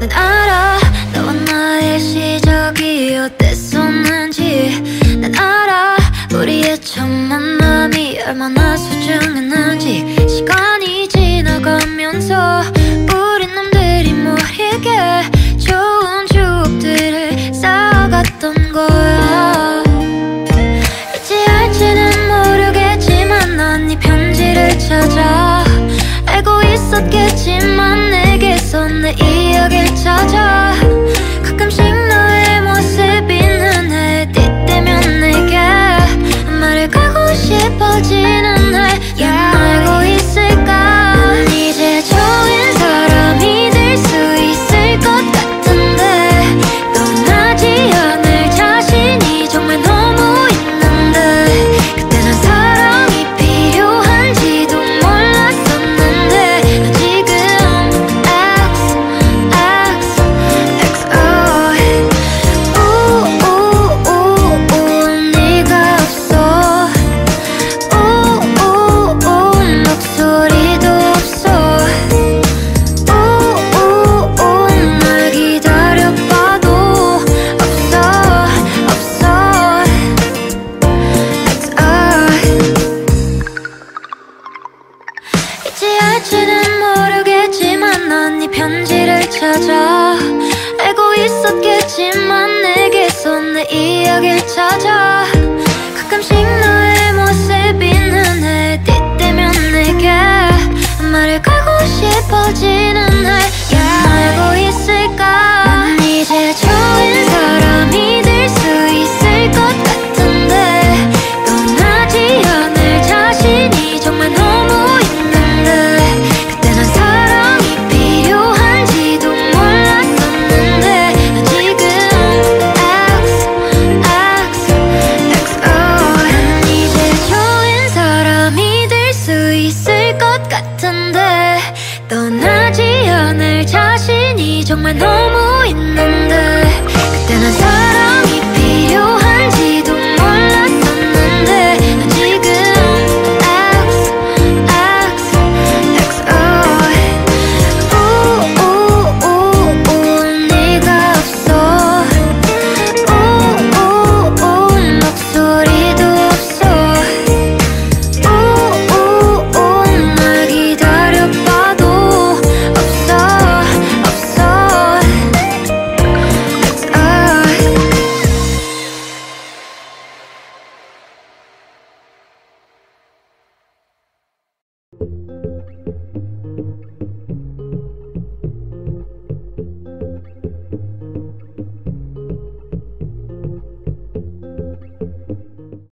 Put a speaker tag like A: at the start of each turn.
A: 난 알아. 너와 나의 시작이 어땠었는지 난 알아. 우리의 첫 만남이 얼마나 소중했는지 시간이 지나가면서 Virgin. I'm 편지를 찾아 알고 있었겠지만 내게서 내 이야기를 찾아 가끔씩 너의 모습이 눈에 띄때면 내게 말을 걸고 싶어지 정말 너무 있는데